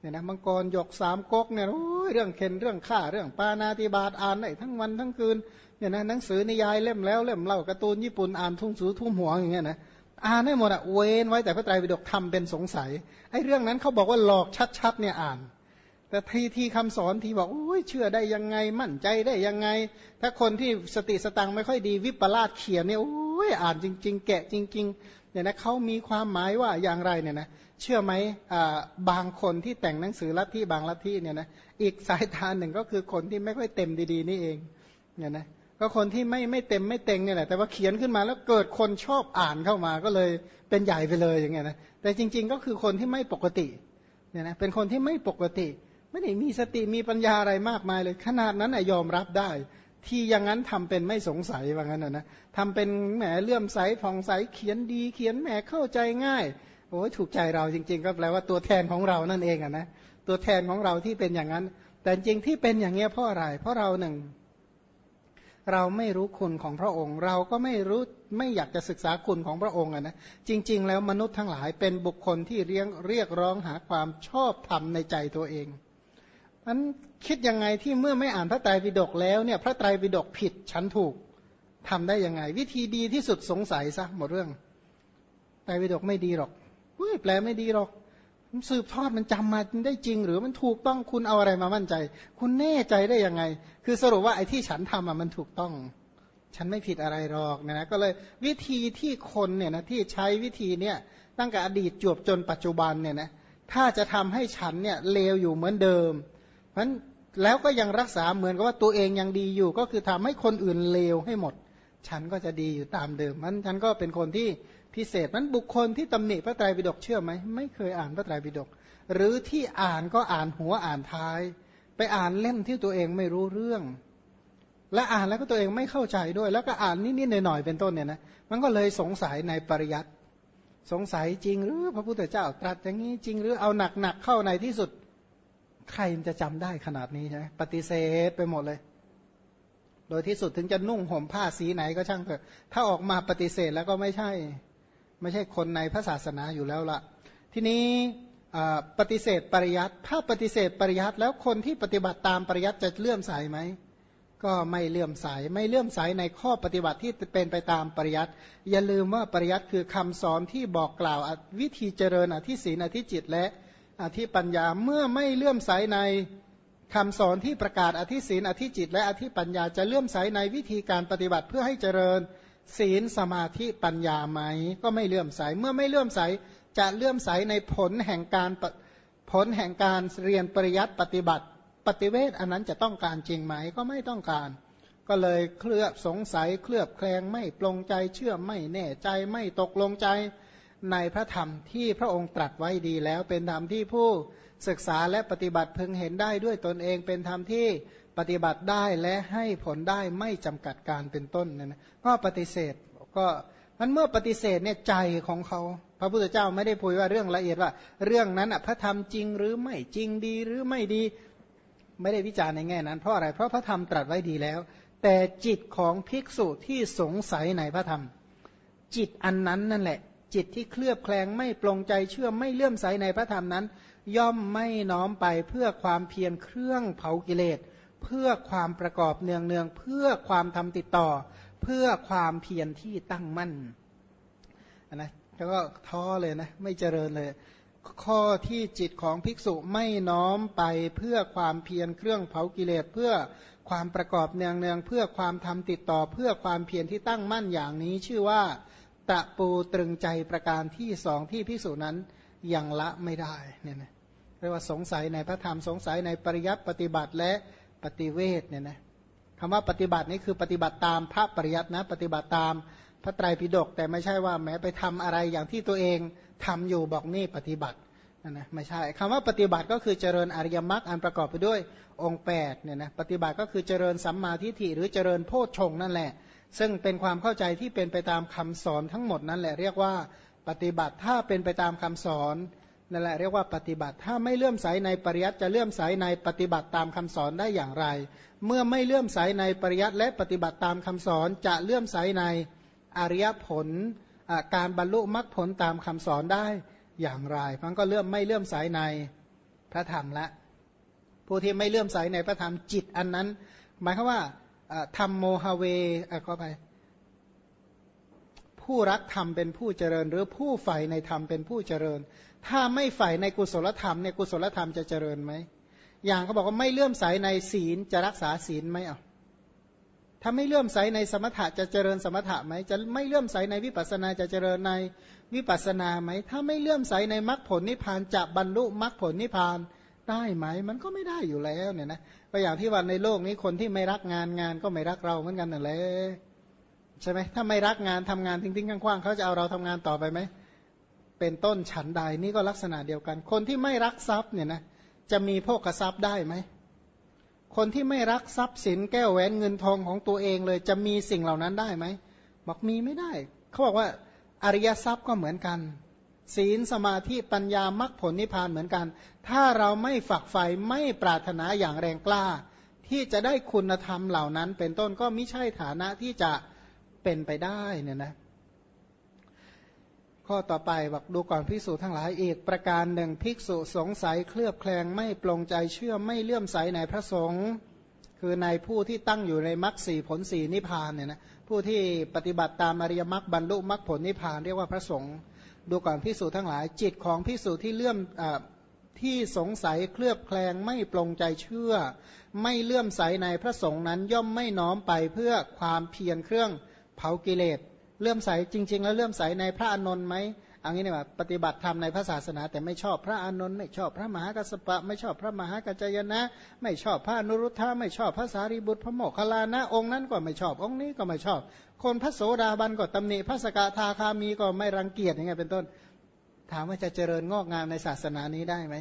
เนี่ยนะมังกรหยกสามก๊กเนี่ยโอ้ยเรื่องเข็นเรื่องฆ่าเรื่องปานาติบาตอ่านได้ทั้งวันทั้งคืนเนี่ยนะหนังสือนิยายเล่มแล้วเล่มเล่าการ์ตูนญี่ปุ่นอ่านทุ่งสูทุ่มหัวอย่างเงี้ยนะอ่านได้หมดอะเว้นไว้แต่พระไตรปิฎกทำเป็นสงสัยไอ้เรื่องนั้นเขาบอกว่าหลอกชัดๆเนี่ยอ่าน แต่ทีทีคำสอนทีบอกโอ้ยเชื่อได้ยังไงมั่นใจได้ยังไง ถ้าคนที่สติสตังไม่ค่อยดีวิปลาสเขียนเนี่ยโอ้ยอ่านจริง ๆ แกะจริง ๆ เนี่ยนะเขามีความหมายว่าอย่างไรเนี่ยนะเชื่อไหมบางคนที่แต่งหนังสือลัทธิบางลัทธิเนี่ยนะอีกสายทาหนึ่งก็คือคนที่ไม่ค่อยเต็มดีๆนี่เองเนี่ยนะก็คนที่ไม่ไม่เต็มไม่เต็งเนี่ยแหละแต่ว่าเขียนขึ้นมาแล้วเกิดคนชอบอ่านเข้ามาก็เลยเป็นใหญ่ไปเลยอย่างเงี้ยนะแต่จริง ๆ ก็คือคนที่ไม่ปกติเนี่ยนะเป็นคนที่ไม่ปกติ ไม่ได้มีสติมีปัญญาอะไรมากมายเลย ขนาดนั้นยอมรับได้ ที่อย่างนั้นทำเป็นไม่สงสัยว่างั้นนะทำเป็นแหมเลื่อมใสผ่องใสเขียนดีเขียนแหมเข้าใจง่ายโอ้ยถูกใจเราจริง ๆ ก็แปลว่าตัวแทนของเรานั่นเองอะนะตัวแทนของเราที่เป็นอย่างนั้น แต่จริงที่เป็นอย่างเงี้ยเพราะอะไร เพราะเราหนึ่ง เราไม่รู้คุณของพระองค์ เราก็ไม่รู้ไม่อยากจะศึกษาคุณของพระองค์อะนะจริง ๆ แล้วมนุษย์ทั้งหลายเป็นบุคคลที่เรียกเรียกร้องหาความชอบธรรมในใจตัวเอง นั้นคิดยังไงที่เมื่อไม่อ่านพระไตรปิฎกแล้วเนี่ยพระไตรปิฎกผิดฉันถูกทำได้ยังไง วิธีดีที่สุดสงสัยซะหมดเรื่องไตรปิฎกไม่ดีหรอกเฮ้ยแปลไม่ดีหรอกสืบทอดมันจำมาได้จริง หรือมันถูกต้องคุณเอาอะไรมามั่นใจ คุณแน่ใจได้ยังไง คือสรุปว่าไอ้ที่ฉันทำอะมันถูกต้อง ฉันไม่ผิดอะไรหรอกนะนะก็เลยวิธีที่คนเนี่ยนะที่ใช้วิธีเนี่ยตั้งแต่อดีตจวบจนปัจจุบันเนี่ยนะถ้าจะทำให้ฉันเนี่ยเลวอยู่เหมือนเดิม ราะแล้วก็ยังรักษาเหมือนกับว่าตัวเองยังดีอยู่ ก็คือทำให้คนอื่นเลวให้หมด ฉันก็จะดีอยู่ตามเดิมมันฉันก็เป็นคนที่พิเศษนั้นบุคคลที่ตำหนิพระไตรปิฎกเชื่อไหมไม่เคยอ่านพระไตรปิฎกหรือที่อ่านก็อ่านหัวอ่านท้าย ไปอ่านเล่มที่ตัวเองไม่รู้เรื่อง และอ่านแล้วก็ตัวเองไม่เข้าใจด้วย แล้วก็อ่านนิดๆหน่อยๆเป็นต้นเนี่ยนะมันก็เลยสงสัยในปริยัติสงสัยจริงหรือพระพุทธเจ้าตรัสอย่างนี้จริงหรือเอาหนักๆเข้าในที่สุด ใครจะจำได้ขนาดนี้ใช่ไหมปฏิเสธไปหมดเลย โดยที่สุดถึงจะนุ่งห่มผ้าสีไหนก็ช่างเถอะถ้าออกมาปฏิเสธแล้วก็ไม่ใช่ ไม่ใช่คนในพระศาสนาอยู่แล้วละทีนี้ปฏิเสธปริยัติถ้าปฏิเสธปริยัติแล้วคนที่ปฏิบัติตามปริยัติจะเลื่อมใสไหมก็ไม่เลื่อมใสไม่เลื่อมใสในข้อปฏิบัติที่เป็นไปตามปริยัติอย่าลืมว่าปริยัติคือคำสอนที่บอกกล่าววิธีเจริญอธิศีนอธิจิตและ อธิปัญญาเมื่อไม่เลื่อมใสในคำสอนที่ประกาศอธิศีนอธิจิต และอธิปัญญาจะเลื่อมใสในวิธีการปฏิบัติเพื่อให้เจริญศีลสมาธิปัญญาไหม ก็ไม่เลื่อมใสเมื่อไม่เลื่อมใสจะเลื่อมใสในผลแห่งการผลแห่งการเรียนปริยัติปฏิบัติ ปฏิเวทอันนั้นจะต้องการจริงไหมก็ไม่ต้องการ ก็เลยเคลือบสงสัยเคลือบแคลงไม่ปลงใจเชื่อไม่แน่ใจไม่ตกลงใจ ในพระธรรมที่พระองค์ตรัสไว้ดีแล้ว เป็นธรรมที่ผู้ศึกษาและปฏิบัติพึงเห็นได้ด้วยตนเองเป็นธรรมที่ปฏิบัติได้และให้ผลได้ไม่จำกัดการเป็นต้นนะนะก็ปฏิเสธก็มันเมื่อปฏิเสธเนี่ยใจของเขา พระพุทธเจ้าไม่ได้พูดว่าเรื่องละเอียดว่า เรื่องนั้นอะพระธรรมจริงหรือไม่จริงดีหรือไม่ดี ไม่ได้วิจารณ์ในแง่นั้น เพราะอะไรเพราะพระธรรมตรัสไว้ดีแล้ว แต่จิตของภิกษุที่สงสัยในพระธรรม จิตอันนั้นนั่นแหละ จิตที่เคลือบแคลงไม่ปลงใจเชื่อไม่เลื่อมใสในพระธรรมนั้น ย่อมไม่น้อมไปเพื่อความเพียรเครื่องเผากิเลส เพื่อความประกอบเนืองเนืองเพื่อความทำติดต่อ เพื่อความเพียรที่ตั้งมั่นนะแล้วก็ท้อเลยนะไม่เจริญเลย ข้อที่จิตของภิกษุไม่น้อมไปเพื่อความเพียรเครื่องเผากิเลส เพื่อความประกอบเนืองเนืองเพื่อความทำติดต่อ เพื่อความเพียรที่ตั้งมั่นอย่างนี้ชื่อว่า ตะปูตรึงใจประการที่สองที่ภิกษุนั้นยังละไม่ได้เนี่ยนะเรียกว่าสงสัยในพระธรรมสงสัยในปริยัติปฏิบัติและปฏิเวทเนี่ยนะคำว่าปฏิบัตินี้คือปฏิบัติตามพระปริยัตินะ ปฏิบัติตามพระไตรปิฎกแต่ไม่ใช่ว่าแม้ไปทำอะไรอย่างที่ตัวเองทำอยู่บอกนี่ปฏิบัตินะนะไม่ใช่คำว่าปฏิบัติก็คือเจริญอริยมรรคอันประกอบไปด้วยองค์8เนี่ยนะปฏิบัติก็คือเจริญสัมมาทิฏฐิหรือเจริญโพชฌงนั่นแหละ ซึ่งเป็นความเข้าใจที่เป็นไปตามคำสอนทั้งหมดนั่นแหละเรียกว่าปฏิบัติถ้าเป็นไปตามคำสอนนั่นแหละเรียกว่าปฏิบัติถ้าไม่เลื่อมใสในปริยัติจะเลื่อมใสในปฏิบัติตามคำสอนได้อย่างไร เมื่อไม่เลื่อมใสในปริยัติและปฏิบัติตามคำสอนจะเลื่อมใสในอริยผลการบรรลุมรรคผลตามคำสอนได้อย่างไรมันก็เลื่อมไม่เลื่อมใสในพระธรรมละ ผู้ที่ไม่เลื่อมใสในพระธรรมจิตอันนั้น หมายความว่า ธรรมโมฮเวก็ไปผู้รักธรรมเป็นผู้เจริญ หรือผู้ใฝ่ในธรรมเป็นผู้เจริญ ถ้าไม่ใฝ่ในกุศลธรรมเนี่ยกุศลธรรมจะเจริญไหมอย่างเขาบอกว่าไม่เลื่อมใสในศีลจะรักษาศีลไหมอะถ้าไม่เลื่อมใสในสมถะจะเจริญสมถะไหมจะไม่เลื่อมใสในวิปัสสนาจะเจริญในวิปัสสนาไหมถ้าไม่เลื่อมใสในมรรคผลนิพพานจะบรรลุมรรคผลนิพพาน ได้ไหมมันก็ไม่ได้อยู่แล้วเนี่ยนะก็อย่างที่ว่าในโลกนี้คนที่ไม่รักงานงานก็ไม่รักเราเหมือนกันนั่นแหละใช่ไหมถ้าไม่รักงานทำงานทิ้งๆกว้างๆเขาจะเอาเราทำงานต่อไปไหมเป็นต้นฉันใดนี่ก็ลักษณะเดียวกัน คนที่ไม่รักทรัพย์เนี่ยนะจะมีโภคทรัพย์ได้ไหมคนที่ไม่รักทรัพย์สินแก้วแหวนเงินทองของตัวเองเลย จะมีสิ่งเหล่านั้นได้ไหมบอกมีไม่ได้ เขาบอกว่าอริยทรัพย์ก็เหมือนกัน ศีลสมาธิปัญญามรรคผลนิพพานเหมือนกัน ถ้าเราไม่ฝักใฝ่ไม่ปรารถนาอย่างแรงกล้า ที่จะได้คุณธรรมเหล่านั้น เป็นต้นก็ไม่ใช่ฐานะที่จะเป็นไปได้เนี่ยนะข้อต่อไปบอกดูก่อนภิกษุทั้งหลายอีกประการหนึ่งภิกษุสงสัยเคลือบแคลงไม่ปลงใจเชื่อไม่เลื่อมใสในพระสงฆ์คือในผู้ที่ตั้งอยู่ในมรรคสี่ผลสี่นิพพานเนี่ยนะผู้ที่ปฏิบัติตามอริยมรรคบรรลุมรรคผลนิพพานเรียกว่าพระสงฆ์ ดูก่อนพิสูจทั้งหลาย จิตของพิสูจที่เลื่อมที่สงสัยเคลือบแคลงไม่ปรงใจเชื่อ ไม่เลื่อมใสในพระสงฆ์นั้นย่อมไม่น้อมไปเพื่อความเพียรเครื่องเผากิเลสเลื่อมใสจริง ๆ แล้วเลื่อมใสในพระอนนท์ไหม อันนี้เนี่ยว่าปฏิบัติธรรมในพระศาสนา แต่ไม่ชอบพระอานนท์ไม่ชอบพระมหากัสปะ ไม่ชอบพระมหากัจจยนะ ไม่ชอบพระนุรุทธะไม่ชอบพระสารีบุตรพระโมคคัลลานะองค์นั้นก็ไม่ชอบองค์นี้ก็ไม่ชอบ คนพระโสดาบันก็ตำหนิพระสกทาคามีก็ไม่รังเกียจอย่างเงี้ยเป็นต้น ถามว่าจะเจริญงอกงามในศาสนานี้ได้ไหม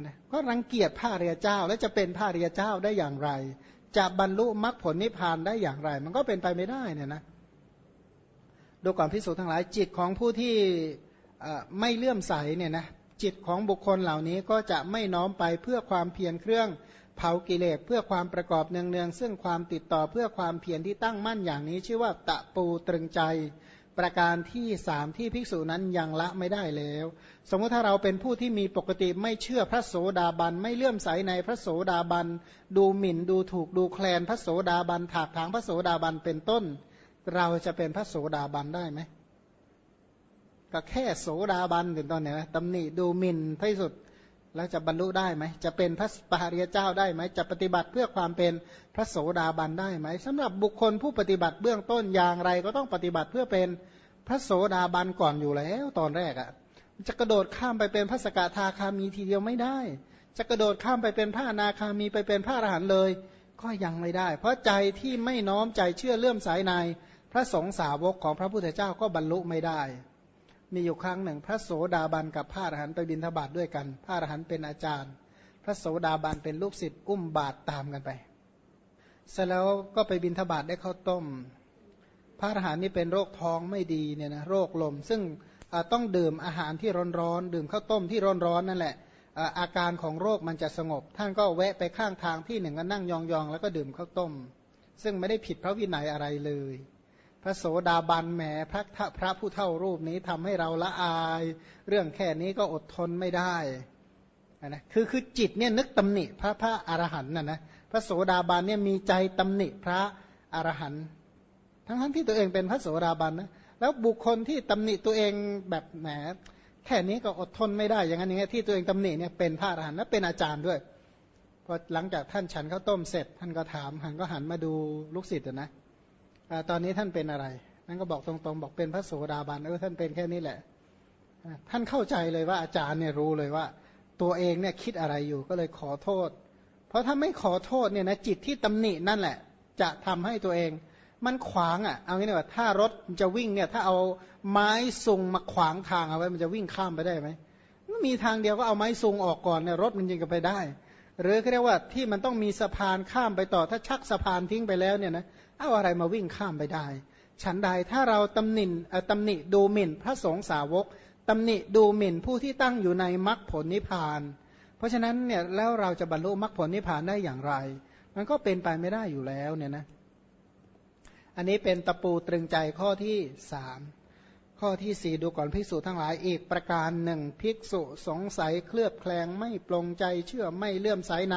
นะก็รังเกียจพระเรียเจ้า แล้วจะเป็นพระเรียเจ้าได้อย่างไร จะบรรลุมรรคผลนิพพานได้อย่างไร มันก็เป็นไปไม่ได้เนี่ยนะ ดูก่อนพิสูจน์ทั้งหลายจิตของผู้ที่ไม่เลื่อมใสเนี่ยนะจิตของบุคคลเหล่านี้ก็จะไม่น้อมไปเพื่อความเพียรเครื่องเผากิเลสเพื่อความประกอบเนืองๆซึ่งความติดต่อเพื่อความเพียรที่ตั้งมั่นอย่างนี้ ชื่อว่าตะปูตรึงใจ ประการที่สามที่ภิกษุนั้นยังละไม่ได้แล้ว สมมติถ้าเราเป็นผู้ที่มีปกติไม่เชื่อพระโสดาบัน ไม่เลื่อมใสในพระโสดาบัน ดูหมิ่นดูถูกดูแคลนพระโสดาบันถากถางพระโสดาบันเป็นต้น เราจะเป็นพระโสดาบันได้ไหมก็แค่โสดาบันถึงตอนนี้นะตำหนิดูหมิ่นที่สุด แล้วจะบรรลุได้ไหม จะเป็นพระปาริยเจ้าได้ไหม จะปฏิบัติเพื่อความเป็นพระโสดาบันได้ไหมสำหรับบุคคลผู้ปฏิบัติเบื้องต้นอย่างไร ก็ต้องปฏิบัติเพื่อเป็นพระโสดาบันก่อนอยู่แล้ว ตอนแรกอะ่ะจะกระโดดข้ามไปเป็นพระสกทาคามีทีเดียวไม่ได้ จะกระโดดข้ามไปเป็นพระอนาคามีไปเป็นพระอรหันต์เลย ก็ยังไม่ได้ เพราะใจที่ไม่น้อมใจเชื่อเลื่อมสายใน พระสงฆ์สาวกของพระพุทธเจ้าก็บรรลุไม่ได้ มีอยู่ครั้งหนึ่ง พระโสดาบันกับพระอรหันต์ไปบินทบาทด้วยกัน พระอรหันต์เป็นอาจารย์ พระโสดาบันเป็นลูกศิษย์อุ้มบาตรตามกันไปเสร็จแล้วก็ไปบินทบาทได้ข้าวต้ม พระอรหันต์นี่เป็นโรคท้องไม่ดีเนี่ยนะโรคลม ซึ่งต้องดื่มอาหารที่ร้อนๆดื่มข้าวต้มที่ร้อนๆนั่นแหละอาการของโรคมันจะสงบ ท่านก็แวะไปข้างทางที่หนึ่งก็นั่งยองๆ แล้วก็ดื่มข้าวต้ม ซึ่งไม่ได้ผิดพระวินัยอะไรเลย พระโสดาบันแหมพระพระผู้เท่ารูปนี้ทำให้เราละอาย เรื่องแค่นี้ก็อดทนไม่ได้นะคือคือจิตเนี่ยนึกตำหนิพระพระอรหันต์นะนะพระโสดาบันเนี่ยมีใจตำหนิพระอรหันต์ทั้งทั้งที่ตัวเองเป็นพระโสดาบันนะแล้วบุคคลที่ตำหนิตัวเองแบบแหมแค่นี้ก็อดทนไม่ได้ อย่างนั้นอย่างนี้ที่ตัวเองตำหนิเนี่ยเป็นพระอรหันต์และเป็นอาจารย์ด้วยพอหลังจากท่านฉันข้าวต้มเสร็จ ท่านก็ถามหันก็หันมาดูลูกศิษย์นะ ตอนนี้ท่านเป็นอะไร นั่นก็บอกตรงๆ บอกเป็นพระโสดาบัน เออท่านเป็นแค่นี้แหละ ท่านเข้าใจเลยว่าอาจารย์เนี่ยรู้เลยว่า ตัวเองเนี่ยคิดอะไรอยู่ก็เลยขอโทษ เพราะถ้าไม่ขอโทษเนี่ยนะจิตที่ตำหนินั่นแหละ จะทำให้ตัวเอง มันขวางอะ เอางี้ดีกว่าถ้ารถจะวิ่งเนี่ยถ้าเอาไม้ซุงมาขวางทางเอาไว้มันจะวิ่งข้ามไปได้ไหมมีทางเดียวก็เอาไม้ซุงออกก่อนเนี่ยรถมันยิงกันไปได้ หรือเรียกว่าที่มันต้องมีสะพานข้ามไปต่อถ้าชักสะพานทิ้งไปแล้วเนี่ยนะเอาอะไรมาวิ่งข้ามไปได้ ฉันใดถ้าเราตำหนิตำหนิดูหมิ่นพระสงฆ์สาวกตำหนิดูหมิ่นผู้ที่ตั้งอยู่ในมรรคผลนิพพาน เพราะฉะนั้นเนี่ยแล้วเราจะบรรลุมรรคผลนิพพานได้อย่างไร มันก็เป็นไปไม่ได้อยู่แล้วเนี่ยนะอันนี้เป็นตะปูตรึงใจข้อที่สาม ข้อที่สี่ดูก่อนภิกษุทั้งหลายอีกประการหนึ่งภิกษุสงสัยเคลือบแคลงไม่ปลงใจเชื่อไม่เลื่อมใสใน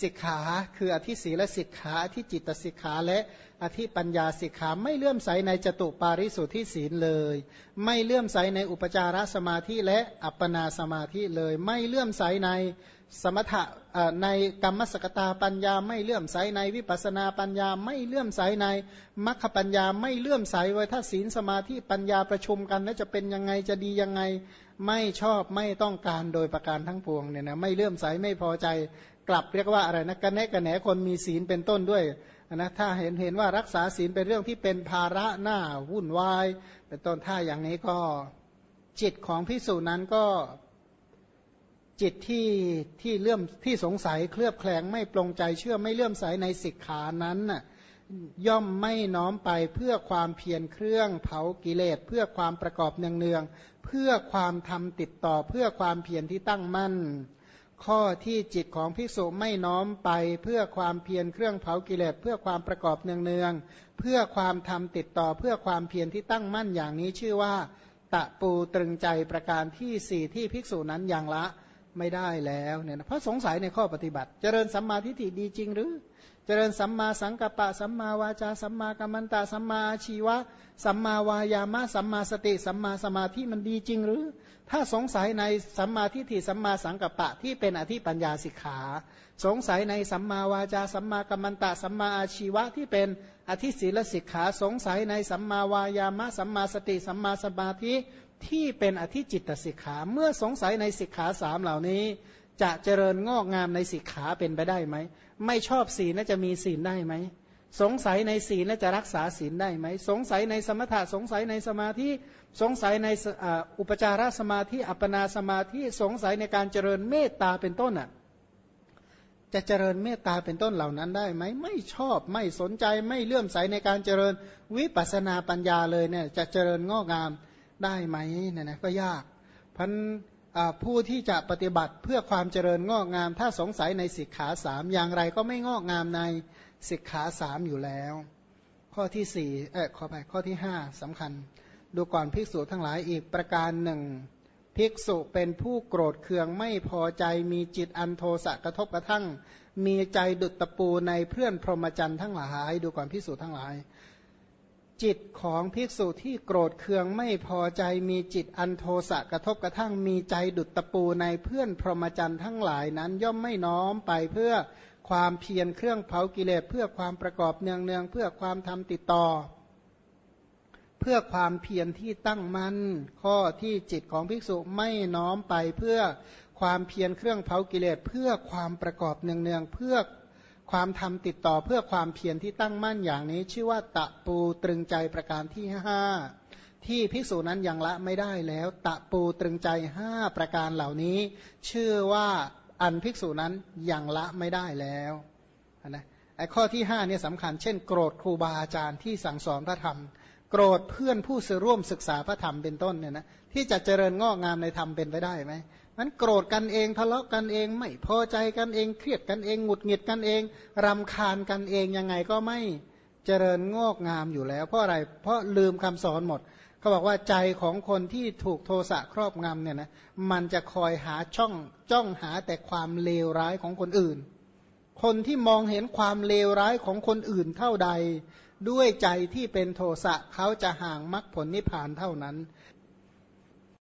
สิกขาคืออธิศีและสิกขาอธิจิตสิกขาและอธิปัญญาสิกขาไม่เลื่อมใสในจตุปาริสุทธิศีลเลย ไม่เลื่อมใสในอุปจารสมาธิและอัปปนาสมาธิเลย ไม่เลื่อมใสใน สมถะในกรรมสกตาปัญญาไม่เลื่อมใสในวิปัสนาปัญญาไม่เลื่อมใสในมัคคปัญญาไม่เลื่อมใสไว้ถ้าศีลสมาธิปัญญาประชุมกัน แล้วจะเป็นยังไงจะดียังไงไม่ชอบไม่ต้องการโดยประการทั้งปวงเนี่ยนะไม่เลื่อมใสไม่พอใจกลับเรียกว่าอะไรนะกันแนกันแหนคนมีศีลเป็นต้นด้วยนะถ้าเห็นเห็นว่ารักษาศีลเป็นเรื่องที่เป็นภาระหน้าวุ่นวายเป็นต้นถ้าอย่างนี้ก็จิตของพิสูจนั้นก็ จิตที่ที่เลื่อมที่สงสัยเคลือบแคลงไม่ปรงใจเชื่อไม่เลื่อมใสในสิกขานั้นน่ะย่อมไม่น้อมไปเพื่อความเพียรเครื่องเผากิเลสเพื่อความประกอบเนืองๆเพื่อความทำติดต่อเพื่อความเพียรที่ตั้งมั่น ข้อที่จิตของภิกษุไม่น้อมไปเพื่อความเพียรเครื่องเผากิเลสเพื่อความประกอบเนืองๆเพื่อความทำติดต่อเพื่อความเพียรที่ตั้งมั่นอย่างนี้ชื่อว่า ตะปูตรึงใจประการที่สี่ที่ภิกษุนั้นยังละ ไม่ได้แล้วเนี่ยนะเพราะสงสัยในข้อปฏิบัติ เจริญสัมมาทิฏฐิดีจริงหรือ เจริญสัมมาสังกัปปะ สัมมาวาจา สัมมากัมมันตาสัมมาชีวะ สัมมาวายามะ สัมมาสติ สัมมาสมาธิมันดีจริงหรือ ถ้าสงสัยในสัมมาทิฏฐิสัมมาสังกัปปะที่เป็นอธิปัญญาสิกขา สงสัยในสัมมาวาจา สัมมากัมมันตะ สัมมาอาชีวะที่เป็นอธิศีลสิกขา สงสัยในสัมมาวายามะ สัมมาสติ สัมมาสมาธิ ที่เป็นอธิจิตตสิกขาเมื่อสงสัยในสิกขาสามเหล่านี้ จะเจริญงอกงามในสิกขาเป็นไปได้ไหม ไม่ชอบศีลน่าจะมีศีลได้ไหม สงสัยในศีลน่าจะรักษาศีลได้ไหม สงสัยในสมถะสงสัยในสมาธิสงสัยในอุปจารสมาธิอัปปนาสมาธิสงสัยในการเจริญเมตตาเป็นต้นอะจะเจริญเมตตาเป็นต้นเหล่านั้นได้ไหมไม่ชอบไม่สนใจไม่เลื่อมใสในการเจริญวิปัสนาปัญญาเลยเนี่ยจะเจริญงอกงาม ได้ไหมเนี่ยนะก็ยากพันผู้ที่จะปฏิบัติเพื่อความเจริญงอกงาม ถ้าสงสัยในสิกขาสามอย่างไรก็ไม่งอกงามในสิกขาสามอยู่แล้ว ข้อที่สี่เออขอไปข้อที่ห้าสำคัญ ดูก่อนภิกษุทั้งหลายอีกประการหนึ่งภิกษุเป็นผู้โกรธเคืองไม่พอใจมีจิตอันโทสะกระทบกระทั่ง มีใจดุจตะปูในเพื่อนพรหมจรรย์ทั้งหลาย ดูก่อนภิกษุทั้งหลาย จิตของภิกษุที่โกรธเคืองไม่พอใจมีจิตอันโทสะกระทบกระทั่งมีใจดุจตะปูในเพื่อนพรหมจรรย์ทั้งหลายนั้นย่อมไม่น้อมไปเพื่อความเพียรเครื่องเผากิเลสเพื่อความประกอบเนืองเนืองเพื่อความทำติดต่อ เพื่อความเพียรที่ตั้งมัน่นข้อที่จิตของภิกษุไม่น้อมไปเพื่อความเพียรเครื่องเผากิเลสเพื่อความประกอบเนืองเนืองเพื่อ ความทำติดต่อเพื่อความเพียรที่ตั้งมั่นอย่างนี้ ชื่อว่าตะปูตรึงใจประการที่ห้าที่ภิกษุนั้นยังละไม่ได้แล้ว ตะปูตรึงใจห้าประการเหล่านี้ ชื่อว่าอันภิกษุนั้นยังละไม่ได้แล้วนะไอ้ข้อที่ห้าเนี่ยสำคัญ เช่น โกรธครูบาอาจารย์ที่สั่งสอนพระธรรม โกรธเพื่อนผู้ร่วมศึกษาพระธรรมเป็นต้นเนี่ยนะที่จะเจริญงอกงามในธรรมเป็นไปได้ไหม มันโกรธกันเองทะเลาะกันเอง ไม่พอใจกันเองเครียดกันเองหงุดหงิดกันเองรำคาญกันเองยังไงก็ไม่เจริญงอกงามอยู่แล้ว เพราะอะไรเพราะลืมคำสอนหมดเขาบอกว่าใจของคนที่ถูกโทสะครอบงำเนี่ยนะมันจะคอยหาช่องจ้องหาแต่ความเลวร้ายของคนอื่น คนที่มองเห็นความเลวร้ายของคนอื่นเท่าใด ด้วยใจที่เป็นโทสะเขาจะห่างมรรคผลนิพพานเท่านั้น